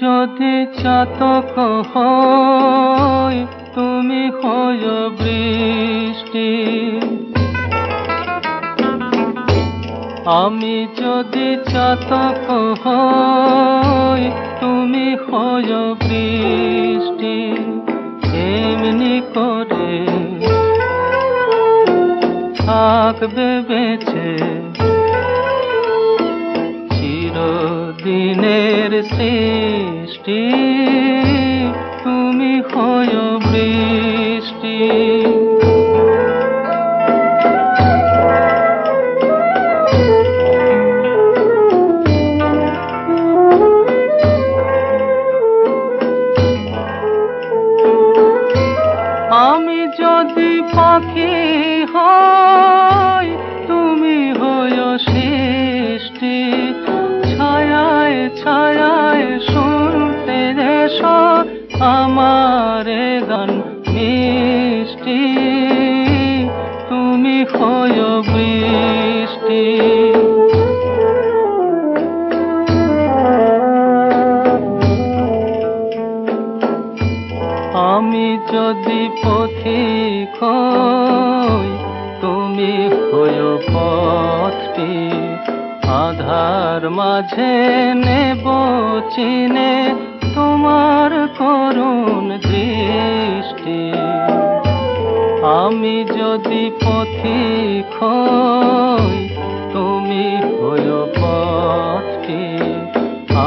যদি চাতক হই তুমি হয় বৃষ্টি। আমি যদি চাতক হই তুমি হয় বৃষ্টি। এমনি করে থাকবে বেঁচে। চিরদিনের সৃষ্টি তুমি হয় বৃষ্টি। আমি যদি পাখি হই আমার গান, মিষ্টি। তুমি হই বৃষ্টি। আমি যদি হই, তুমি হয় পথটি। আধার মাঝে নেব, চিনে তোমার করুণ দৃষ্টি। আমি যদি পথিক হই তুমি হয় পথটি।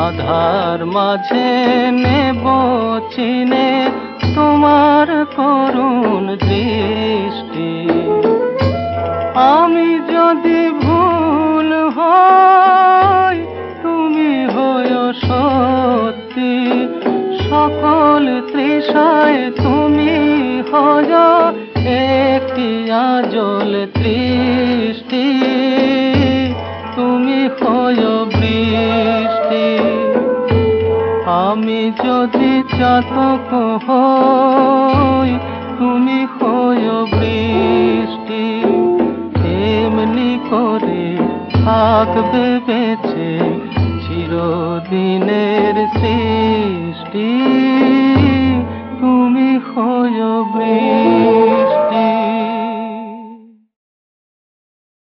আধার মাঝে নেব চিনে তোমার করুণ দৃষ্টি। আমি যদি সকল তৃষায় তুমি হয় একটি আজল তৃষ্টি। তুমি হয় বৃষ্টি। আমি যদি চাতক হই, তুমি হয় বৃষ্টি। এমনি করে থাকবে বেঁচে your breath.